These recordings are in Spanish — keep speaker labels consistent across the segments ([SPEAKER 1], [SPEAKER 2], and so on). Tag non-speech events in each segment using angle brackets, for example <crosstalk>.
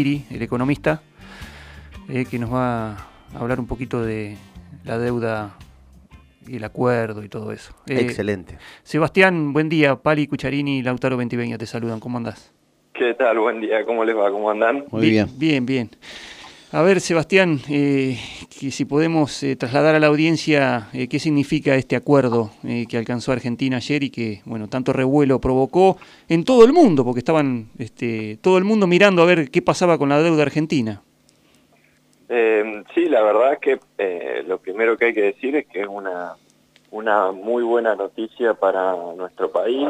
[SPEAKER 1] el economista, eh, que nos va a hablar un poquito de la deuda y el acuerdo y todo eso.
[SPEAKER 2] Eh, Excelente.
[SPEAKER 1] Sebastián, buen día. Pali Cucharini y Lautaro Ventiveña te saludan. ¿Cómo andás?
[SPEAKER 3] ¿Qué tal? Buen día. ¿Cómo les va? ¿Cómo andan?
[SPEAKER 1] Muy bien. Bien, bien. A ver, Sebastián, eh, que si podemos eh, trasladar a la audiencia eh, qué significa este acuerdo que alcanzó Argentina ayer y que, bueno, tanto revuelo provocó en todo el mundo, porque estaban este, todo el mundo mirando a ver qué pasaba con la deuda argentina.
[SPEAKER 3] sí, la verdad es que lo primero que hay que decir es que es una, una muy buena noticia para nuestro país.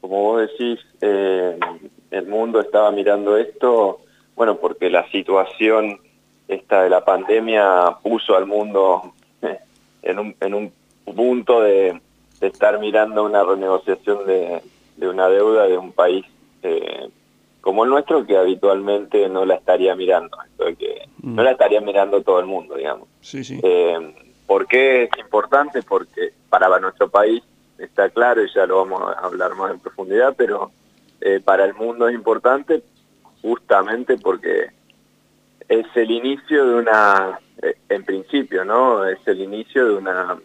[SPEAKER 3] Como vos decís, el mundo estaba mirando esto bueno, porque la situación esta de la pandemia puso al mundo eh, en un, en un punto de, estar mirando una renegociación de, una deuda de un país eh, como el nuestro que habitualmente no la estaría mirando, que mm. no la estaría mirando todo el mundo, digamos.
[SPEAKER 1] Sí, sí.
[SPEAKER 3] Eh, ¿Por qué es importante? Porque para nuestro país está claro, y ya lo vamos a hablar más en profundidad, pero para el mundo es importante justamente porque es el inicio de una, eh, en principio, ¿no? Es el inicio de una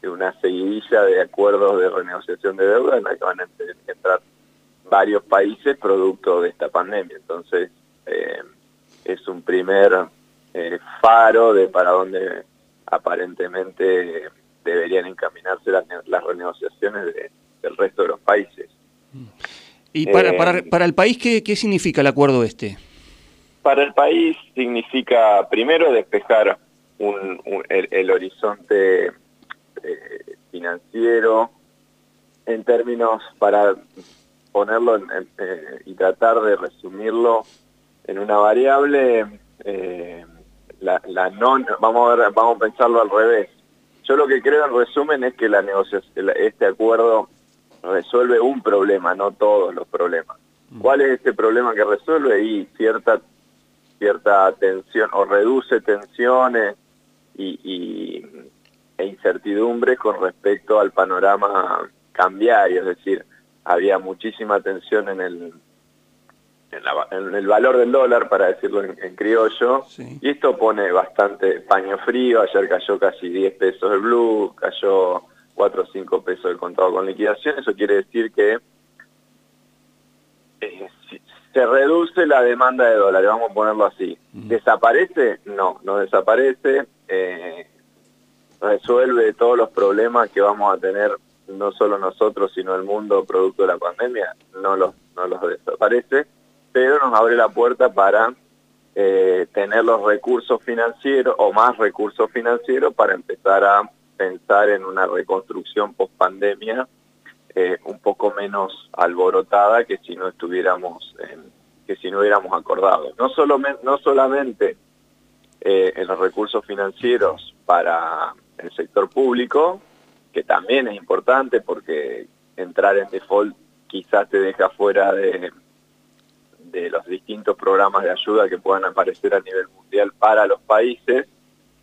[SPEAKER 3] de una seguidilla de acuerdos de renegociación de deuda en la que van a entrar varios países producto de esta pandemia. Entonces, eh, es un primer eh, faro de para dónde aparentemente deberían encaminarse las, las renegociaciones del resto de los países.
[SPEAKER 1] ¿Y para, para, eh, para el país ¿qué, qué significa el acuerdo este?
[SPEAKER 3] Para el país significa primero despejar un, el, horizonte eh, financiero en términos para ponerlo eh, y tratar de resumirlo en una variable la, la non vamos a ver, vamos a pensarlo al revés yo lo que creo en resumen es que la negociación este acuerdo resuelve un problema, no todos los problemas. Mm. ¿Cuál es este problema que resuelve? Y cierta, cierta tensión, o reduce tensiones y, e incertidumbres con respecto al panorama cambiario, es decir, había muchísima tensión en el, en, el valor del dólar, para decirlo en, criollo, y esto pone bastante paño frío, ayer cayó casi 10 pesos el blue, cayó 4 o 5 pesos el contado con liquidación, eso quiere decir que eh, se reduce la demanda de dólares, vamos a ponerlo así. ¿Desaparece? No, no desaparece. Eh, resuelve todos los problemas que vamos a tener no solo nosotros, sino el mundo producto de la pandemia, no los, no los desaparece, pero nos abre la puerta para eh, tener los recursos financieros o más recursos financieros para empezar a pensar en una reconstrucción post pandemia eh, un poco menos alborotada que si no estuviéramos que si no hubiéramos acordado. No solo no solamente eh, en los recursos financieros para el sector público que también es importante porque entrar en default quizás te deja fuera de de los distintos programas de ayuda que puedan aparecer a nivel mundial para los países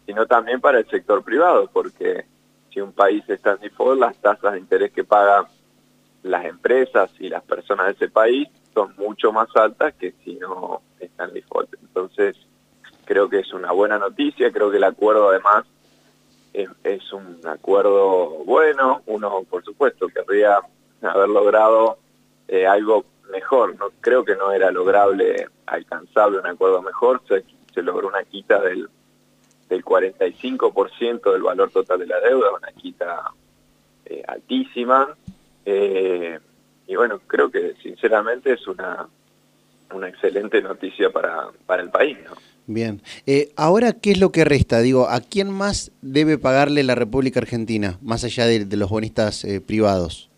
[SPEAKER 3] sino también para el sector privado, porque si un país está en default, las tasas de interés que pagan las empresas y las personas de ese país son mucho más altas que si no están en default. Entonces, creo que es una buena noticia, creo que el acuerdo además es, un acuerdo bueno, uno por supuesto querría haber logrado eh, algo mejor, no creo que no era lograble, alcanzable un acuerdo mejor, se logró una quita del del 45% del valor total de la deuda, una quita eh, altísima. Eh, y bueno, creo que sinceramente es una, una excelente noticia para, para el país. ¿no?
[SPEAKER 2] Bien. Eh, ahora, ¿qué es lo que resta? Digo, ¿a quién más debe pagarle la República Argentina, más allá de, los bonistas privados?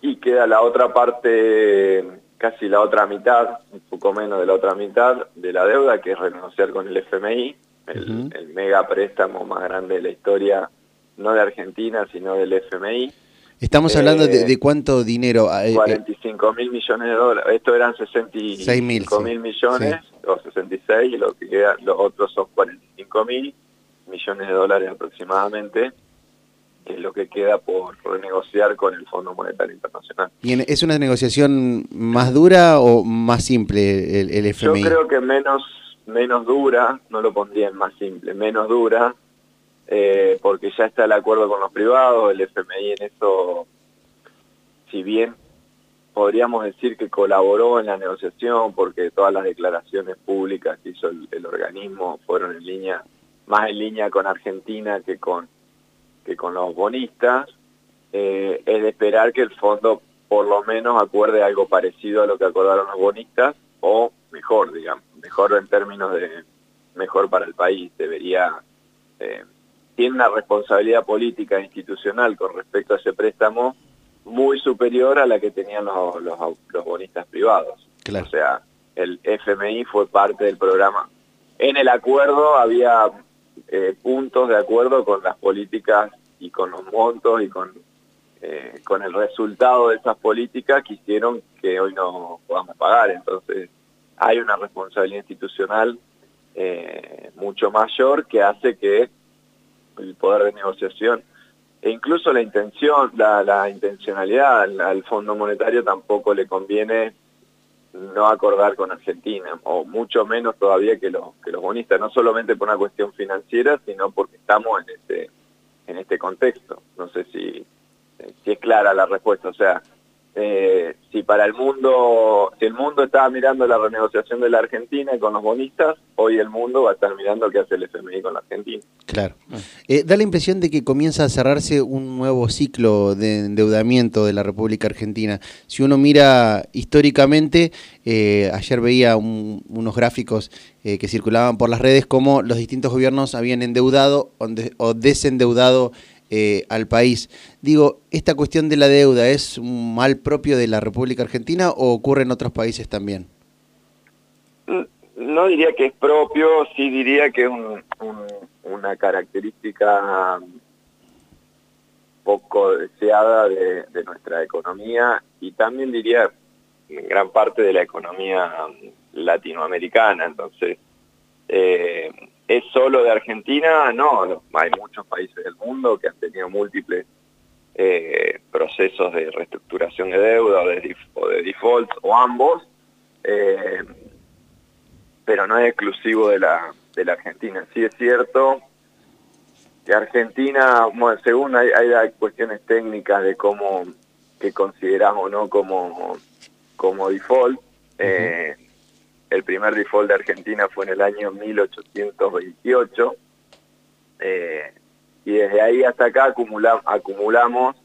[SPEAKER 3] Y queda la otra parte, casi la otra mitad, un poco menos de la otra mitad de la deuda, que es renegociar con el FMI el, mega préstamo más grande de la historia, no de Argentina, sino del FMI.
[SPEAKER 2] Estamos hablando de, eh, cuánto dinero.
[SPEAKER 3] 45 eh, mil millones de dólares. Esto eran 65 mil millones, o 66, y lo que queda, los otros son 45 mil millones de dólares aproximadamente. que es lo que queda por renegociar con el Fondo Monetario Internacional.
[SPEAKER 2] ¿Y es una negociación más dura o más simple el, el FMI?
[SPEAKER 3] Yo creo que menos, menos dura, no lo pondría en más simple, menos dura, eh, porque ya está el acuerdo con los privados, el FMI en eso, si bien podríamos decir que colaboró en la negociación, porque todas las declaraciones públicas que hizo el, organismo fueron en línea, más en línea con Argentina que con, que con los bonistas, eh, es de esperar que el fondo por lo menos acuerde algo parecido a lo que acordaron los bonistas, o mejor, digamos, mejor en términos de mejor para el país, debería eh, tiene una responsabilidad política e institucional con respecto a ese préstamo muy superior a la que tenían los, los, bonistas privados. O sea, el FMI fue parte del programa. En el acuerdo había eh, puntos de acuerdo con las políticas y con los montos y con, eh, con el resultado de esas políticas que hicieron que hoy no podamos pagar. Entonces, hay una responsabilidad institucional eh, mucho mayor que hace que el poder de negociación e incluso la intención, la, intencionalidad al, Fondo Monetario tampoco le conviene no acordar con Argentina, o mucho menos todavía que, los que los bonistas, no solamente por una cuestión financiera, sino porque estamos en este, en este contexto. No sé si, si es clara la respuesta, o sea, eh, si para el mundo, si el mundo estaba mirando la renegociación de la Argentina con los bonistas, hoy el mundo va a estar mirando qué hace el FMI con la Argentina.
[SPEAKER 2] Claro. Eh, da la impresión de que comienza a cerrarse un nuevo ciclo de endeudamiento de la República Argentina. Si uno mira históricamente, eh, ayer veía unos gráficos que circulaban por las redes como los distintos gobiernos habían endeudado o desendeudado eh, al país. Digo, ¿esta cuestión de la deuda es un mal propio de la República Argentina o ocurre en otros países también?
[SPEAKER 3] No diría que es propio, sí diría que es una característica poco deseada de, nuestra economía y también diría en gran parte de la economía latinoamericana. Entonces, eh, ¿Es solo de Argentina? No, hay muchos países del mundo que han tenido múltiples eh, procesos de reestructuración de deuda o de, o de default o ambos, eh, pero no es exclusivo de la, de la Argentina. Sí es cierto que Argentina, bueno, según hay, hay cuestiones técnicas de cómo que consideramos no como, como default, eh, el primer default de Argentina fue en el año 1828. Eh, y desde ahí hasta acá acumulamos,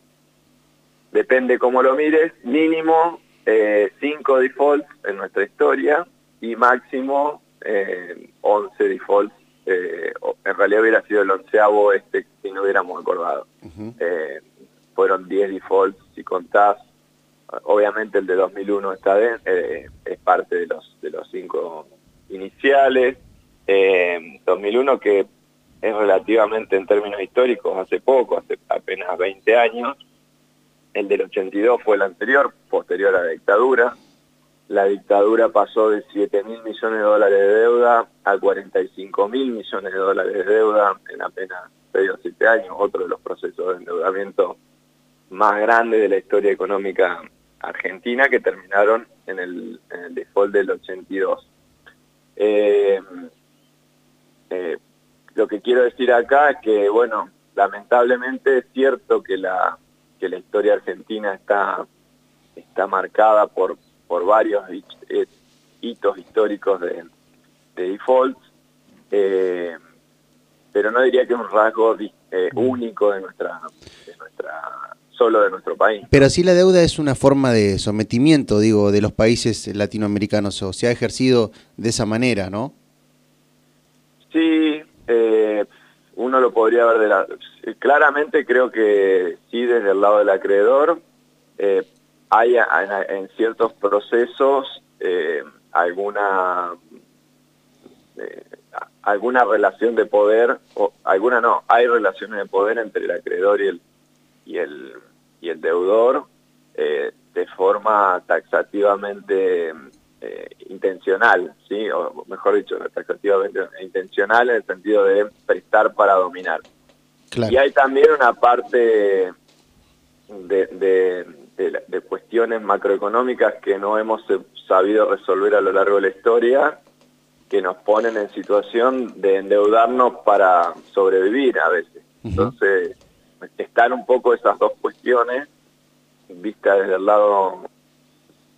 [SPEAKER 3] depende cómo lo mires, mínimo eh, cinco defaults en nuestra historia y máximo eh, 11 defaults. Eh, en realidad hubiera sido el onceavo este si no hubiéramos acordado. fueron 10 defaults si contás Obviamente el de 2001 está eh, es parte de los, de los cinco iniciales. 2001 eh, que es relativamente en términos históricos hace poco, hace apenas 20 años. El del 82 fue el anterior, posterior a la dictadura. La dictadura pasó de 7 mil millones de dólares de deuda a 45 mil millones de dólares de deuda en apenas 6 o 7 años, otro de los procesos de endeudamiento más grandes de la historia económica Argentina que terminaron en el, default del 82. Eh, eh, lo que quiero decir acá es que, bueno, lamentablemente es cierto que la, que la historia argentina está, está marcada por, por varios eh, hitos históricos de, de default, pero no diría que es un rasgo único de nuestra, de nuestra solo de nuestro país.
[SPEAKER 2] Pero sí la deuda es una forma de sometimiento, digo, de los países latinoamericanos, o se ha ejercido de esa manera, ¿no?
[SPEAKER 3] Sí, eh, uno lo podría ver de la... Claramente creo que sí, desde el lado del acreedor, eh, hay en, ciertos procesos eh, alguna alguna relación de poder, o alguna no, hay relaciones de poder entre el acreedor y el, y el, y el deudor eh, de forma taxativamente eh, intencional, ¿sí? o mejor dicho, taxativamente intencional en el sentido de prestar para dominar. Y hay también una parte de, de, cuestiones macroeconómicas que no hemos sabido resolver a lo largo de la historia, que nos ponen en situación de endeudarnos para sobrevivir a veces. Entonces, están un poco esas dos cuestiones, vista desde el lado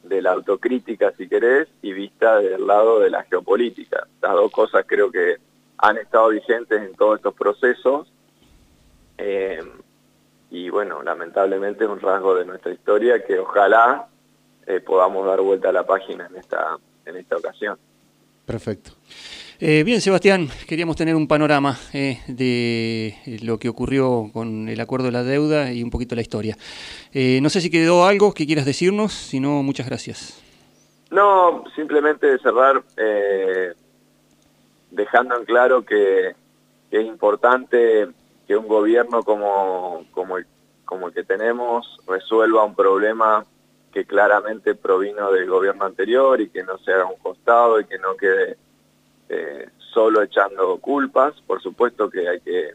[SPEAKER 3] de la autocrítica, si querés, y vista desde el lado de la geopolítica. Las dos cosas creo que han estado vigentes en todos estos procesos. Eh, y bueno, lamentablemente es un rasgo de nuestra historia que ojalá eh, podamos dar vuelta a la página en esta, en esta ocasión.
[SPEAKER 2] Perfecto.
[SPEAKER 1] Eh, bien, Sebastián, queríamos tener un panorama eh, de lo que ocurrió con el acuerdo de la deuda y un poquito la historia. no sé si quedó algo que quieras decirnos, si no, muchas gracias.
[SPEAKER 3] No, simplemente cerrar dejando en claro que es importante que un gobierno como, como, el, como el que tenemos resuelva un problema que claramente provino del gobierno anterior y que no se haga un costado y que no quede eh, solo echando culpas. Por supuesto que hay que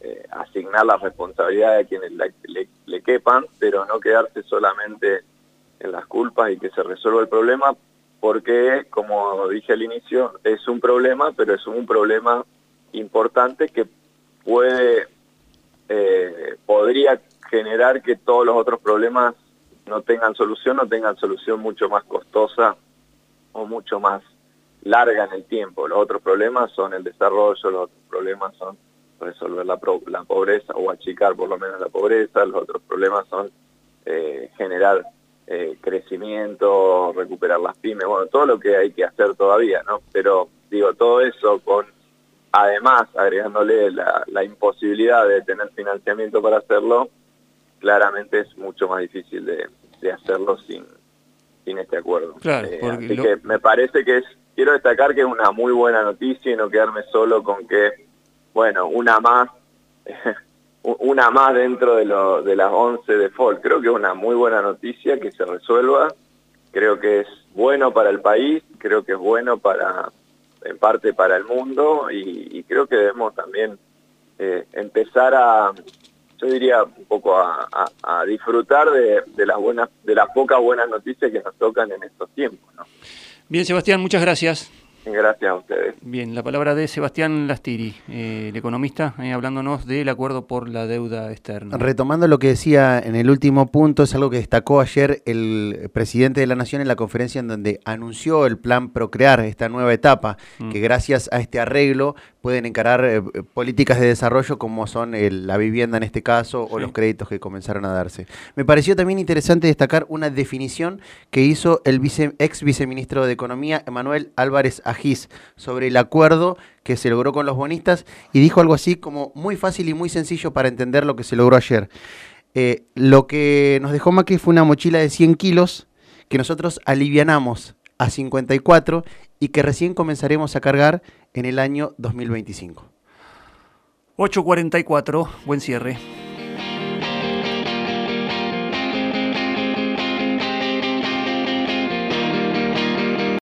[SPEAKER 3] eh, asignar las responsabilidades a quienes le, le, quepan, pero no quedarse solamente en las culpas y que se resuelva el problema, porque, como dije al inicio, es un problema, pero es un problema importante que puede, eh, podría generar que todos los otros problemas no tengan solución, no tengan solución mucho más costosa o mucho más larga en el tiempo. Los otros problemas son el desarrollo, los otros problemas son resolver la, la pobreza o achicar por lo menos la pobreza, los otros problemas son eh, generar eh, crecimiento, recuperar las pymes, bueno, todo lo que hay que hacer todavía, ¿no? Pero digo, todo eso con además agregándole la, imposibilidad de tener financiamiento para hacerlo, claramente es mucho más difícil de, hacerlo sin, sin este acuerdo. Eh, así que me parece que es, quiero destacar que es una muy buena noticia y no quedarme solo con que, bueno, una más, <laughs> una más dentro de, las 11 de Fall. Creo que es una muy buena noticia que se resuelva, creo que es bueno para el país, creo que es bueno para en parte para el mundo y, creo que debemos también eh, empezar a, yo diría un poco a, disfrutar de, las buenas, de las pocas buenas noticias que nos tocan en estos tiempos.
[SPEAKER 1] Bien, Sebastián, muchas gracias.
[SPEAKER 3] Gracias a ustedes.
[SPEAKER 1] Bien, la palabra de Sebastián Lastiri, eh, el economista, eh, hablándonos del acuerdo por la deuda externa.
[SPEAKER 2] Retomando lo que decía en el último punto, es algo que destacó ayer el presidente de la Nación en la conferencia en donde anunció el plan Procrear, esta nueva etapa, mm. que gracias a este arreglo pueden encarar eh, políticas de desarrollo como son la vivienda en este caso o los créditos que comenzaron a darse. Me pareció también interesante destacar una definición que hizo el ex viceministro de Economía, Emanuel Álvarez Agis, sobre el acuerdo que se logró con los bonistas y dijo algo así como muy fácil y muy sencillo para entender lo que se logró ayer. Eh, lo que nos dejó Macri fue una mochila de 100 kilos que nosotros alivianamos a 54 y que recién comenzaremos a cargar en el año 2025.
[SPEAKER 1] 8.44, buen cierre.